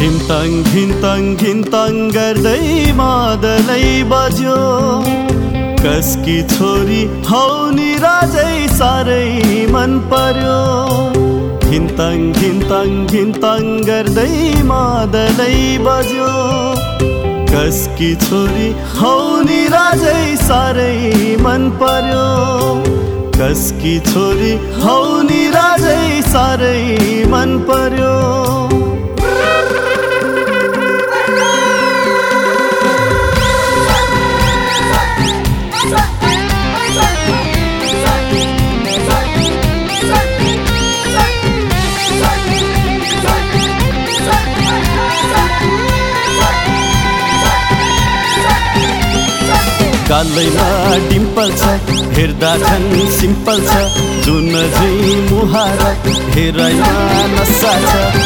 घिन्ताङ घिन्ताङ घिन्ताङ गर्दै मादलै बज्यो। कसकी छोरी हौ नि राजै साह्रै मन पर्यो। घिन्ताङ घिन्ताङ घिन्ताङ गर्दै मादलै बज्यो। कसकी छोरी हौ नि राजै साह्रै मन पर्यो। कसकी छोरी हौ नि राजै साह्रै मन पर्यो। गालैमा डिम्पल छ हेर्दा झन् सिम्पल छ जुन झै मुहार हेराइमा नसा छ।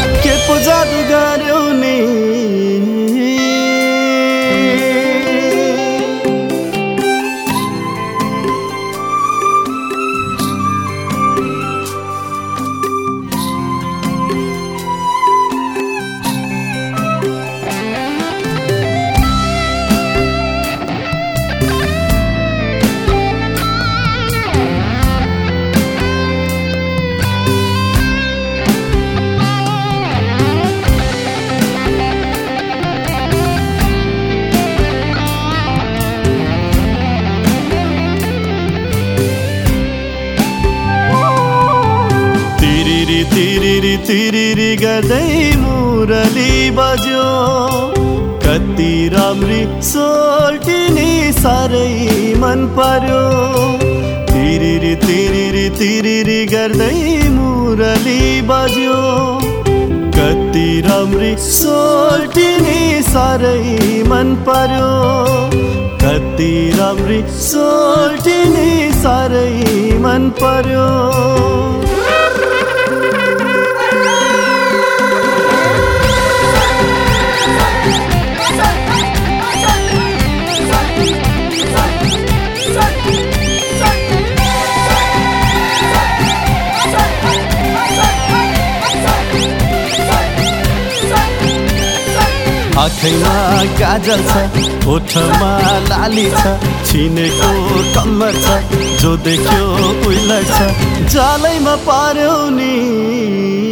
तिरिरी तिरिरी गर्दै मुरली बज्यो। कति राम्री सोल्टिनी साह्रै मन पर्यो। तिरिरी तिरिरी तिरिरी गर्दै मुरली बज्यो। कति राम्री सोल्टिनी साह्रै मन पर्यो। कति राम्री सोल्टिनी साह्रै मन पर्यो। आँखैमा गाजल छ ओठमा लाली छ छिनेको कम्मर छ जो देख्यो उइलै छ जालैमा पार्यो नि।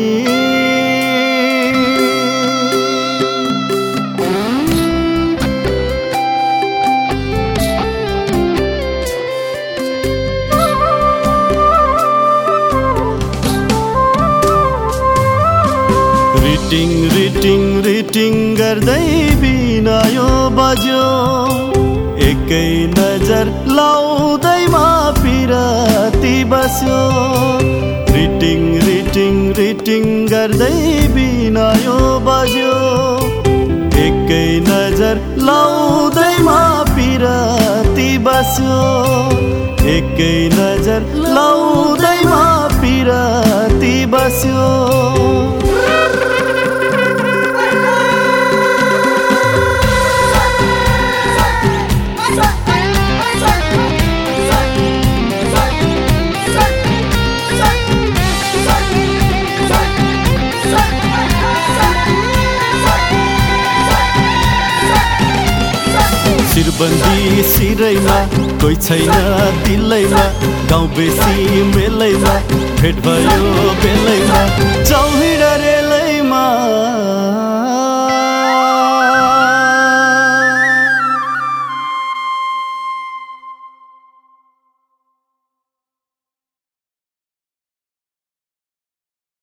रिटिङ रिटिङ रिटिङ गर्दै बिनायो बज्यो। एकै नजर लाउँदैमा पिरती बस्यो। रिटिङ रिटिङ रिटिङ गर्दै बिनायो बज्यो। एकै नजर लाउँदैमा पिरती बस्यो। एकै नजर लाउँदैमा शिरबन्दी सिरैमा कोही छैन दिलैमा गाउँ बेसी मेलैमा भेट भयो बेलैमा। रे